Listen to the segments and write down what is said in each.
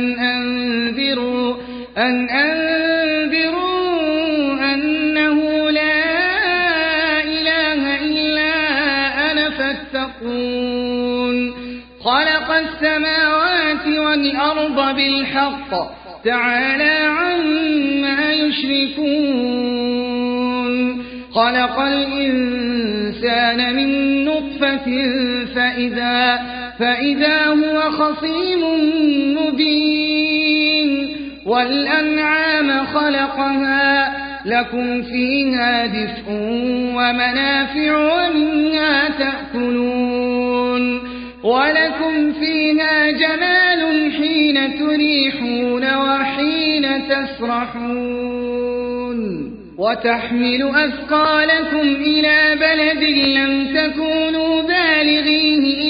أن أنذروا أن أنذروا أنه لا إله إلا أنا فاتقون. خلق السماوات والأرض بالحق تعالى عما يشركون. خلق الإنسان من نطفة فإذا, فإذا هو خصيم مبين والأنعام خلقها لكم فيها دفء ومنافع ومنها تأكلون ولكم فيها جمال حين تريحون وحين تسرحون وتحمل أثقالكم إلى بلد لم تكونوا بالغيه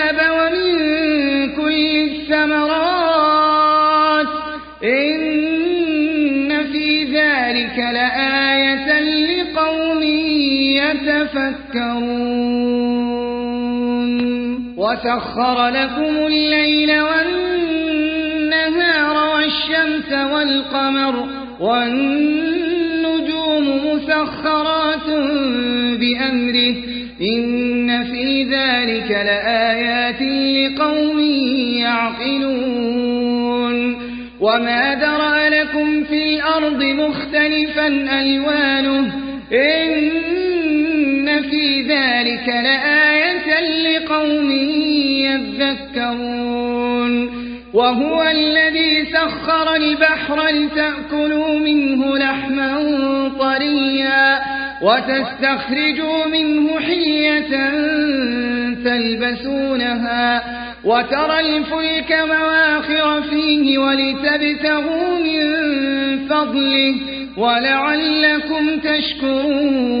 يتفكرون وسخر لكم الليل والنهار والشمس والقمر والنجوم مسخرات بأمره. إن في ذلك لآيات لقوم يعقلون. وما درى لكم في الأرض مختلفا ألوانه. إن في ذلك لآية لقوم يذكرون. وهو الذي سخر البحر لتأكلوا منه لحما طريا وتستخرجوا منه حية تلبسونها وترى الفلك مواخر فيه ولتبتغوا من فضله ولعلكم تشكرون.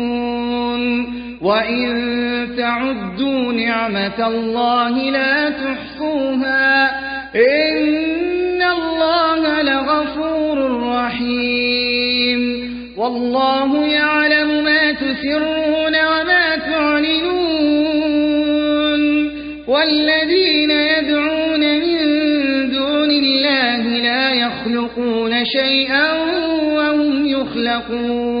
وإن تعدوا نعمة الله لا تحصوها. إن الله لغفور رحيم. والله يعلم ما تسرون وما تعلنون. والذين يدعون من دون الله لا يخلقون شيئا وهم يخلقون.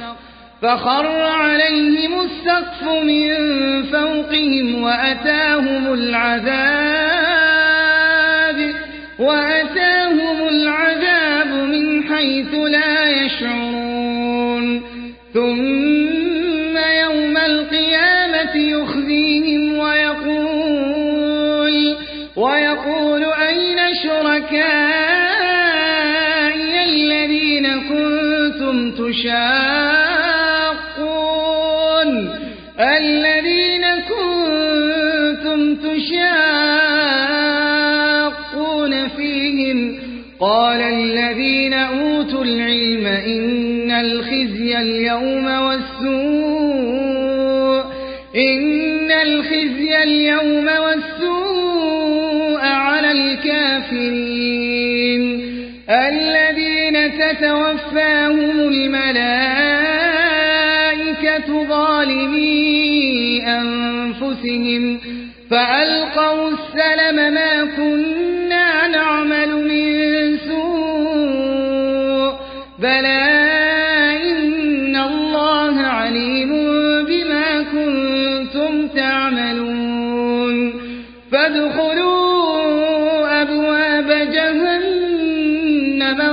فخر عليهم السقف من فوقهم وأتاهم العذاب وأتاهم العذاب من حيث لا يشعرون. ثم يوم القيامة يخزيهم ويقول ويقول أين شركائي الذين كنتم تشاقون قال الذين أوتوا العلم إن الخزي اليوم والسوء إن الخزي اليوم والسوء على الكافرين. الذين تتوفاهم الملائكة ظالمي أنفسهم فألقوا السلم ما كنا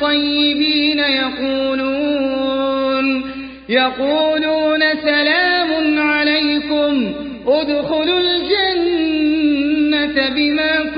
طيبين يقولون يقولون سلام عليكم ادخلوا الجنة بما كنتم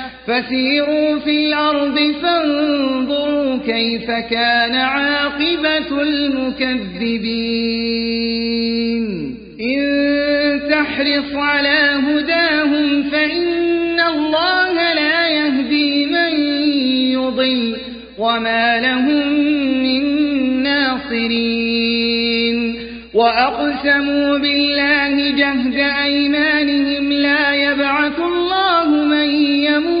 فسيروا في الأرض فانظروا كيف كان عاقبة المكذبين. إن تحرص على هداهم فإن الله لا يهدي من يضل وما لهم من ناصرين. وأقسموا بالله جهد أيمانهم لا يبعث الله من يموت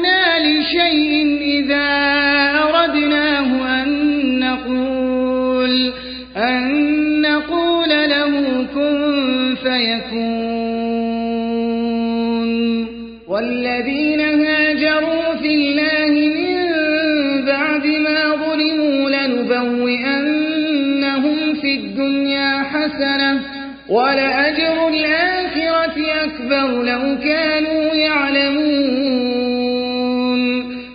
لشيء إذا أردناه أن نقول أن نقول له كن فيكون. والذين هاجروا في الله من بعد ما ظلموا لنبوئنهم في الدنيا حسنة ولأجر الآخرة أكبر لو كانوا يعلمون.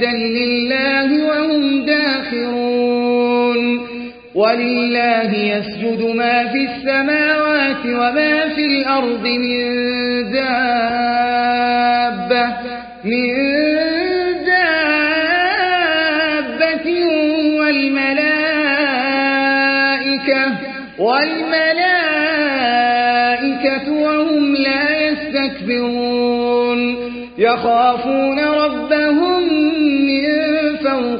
سجدا لله وهم داخرون. ولله يسجد ما في السماوات وما في الأرض من دابة من دابة والملائكة والملائكة وهم لا يستكبرون. يخافون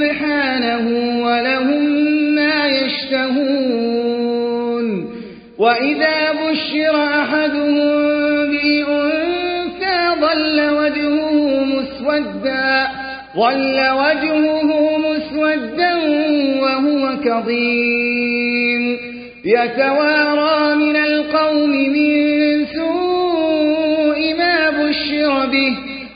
سبحانه ولهم ما يشتهون. وإذا بشر أحدهم بالأنثى ظل وجهه مسودا ظل وجهه مسودا وهو كظيم. يتوارى من القوم من سوء ما بشر به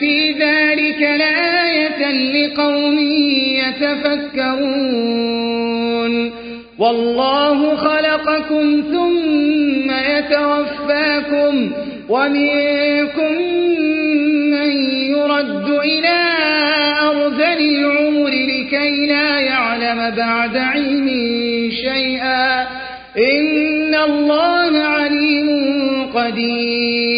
في ذلك لآية لقوم يتفكرون والله خلقكم ثم يتوفاكم ومنكم من يرد إلى أرذل العمر لكي لا يعلم بعد علم شيئا إن الله عليم قدير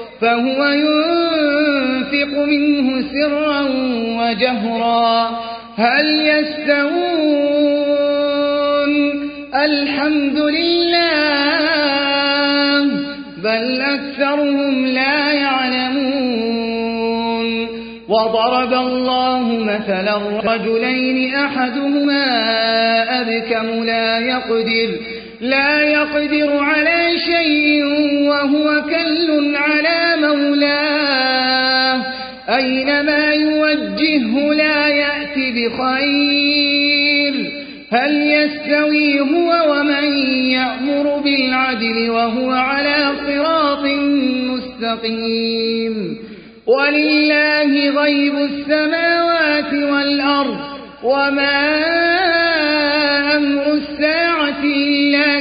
فهو ينفق منه سرا وجهرا. هل يستوون؟ الحمد لله بل أكثرهم لا يعلمون. وضرب الله مثلا رجلين أحدهما أبكم لا يقدر لا يقدر على شيء وهو كل على مولاه. أينما يوجهه لا يأتي بخير. هل يستوي هو ومن يأمر بالعدل وهو على صراط مستقيم. ولله غيب السماوات والأرض وما أمر الساعة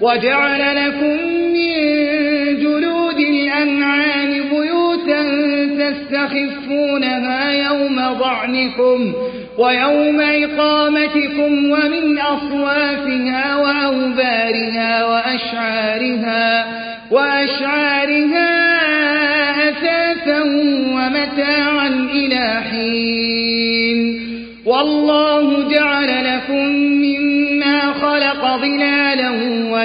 وجعل لكم من جلود الأنعام بيوتا تستخفونها يوم ضعنكم ويوم إقامتكم ومن أصوافها وأوبارها وأشعارها وأشعارها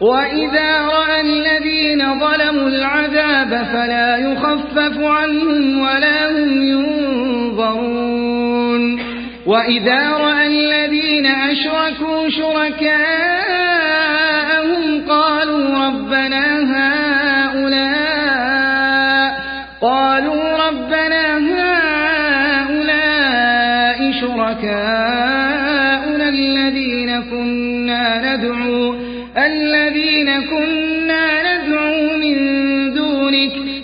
وإذا رأى الذين ظلموا العذاب فلا يخفف عنهم ولا هم ينظرون. وإذا رأى الذين أشركوا شركاءهم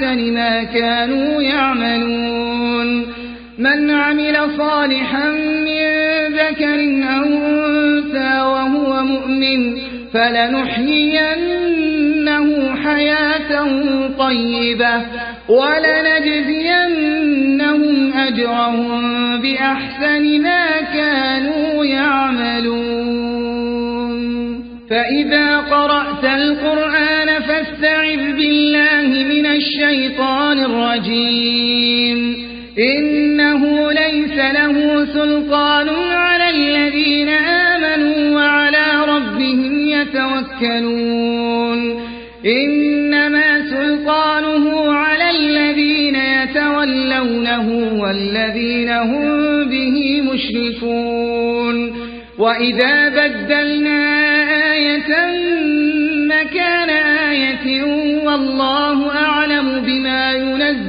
بأحسن ما كانوا يعملون. من عمل صالحا من ذكر أو أنثى وهو مؤمن فلنحيينه حياة طيبة ولنجزينهم أجرهم بأحسن ما كانوا يعملون. فإذا قرأت القرآن فاستعذ بالله بالله من الشيطان الرجيم. إنه ليس له سلطان على الذين آمنوا وعلى ربهم يتوكلون. إنما سلطانه على الذين يتولونه والذين هم به مشرفون وإذا بدلنا آية مكان آية والله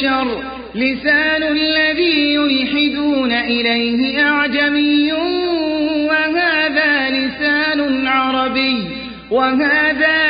بشر لسان الذي يلحدون إليه أعجمي وهذا لسان عربي وهذا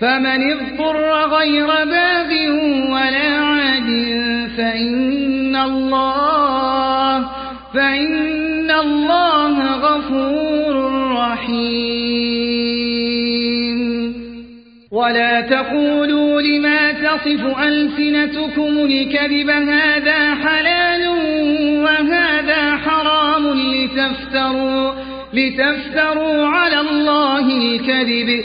فمن اضطر غير باغ ولا عاد فإن الله فإن الله غفور رحيم. ولا تقولوا لما تصف ألسنتكم الكذب هذا حلال وهذا حرام لتفتروا لتفتروا على الله الكذب.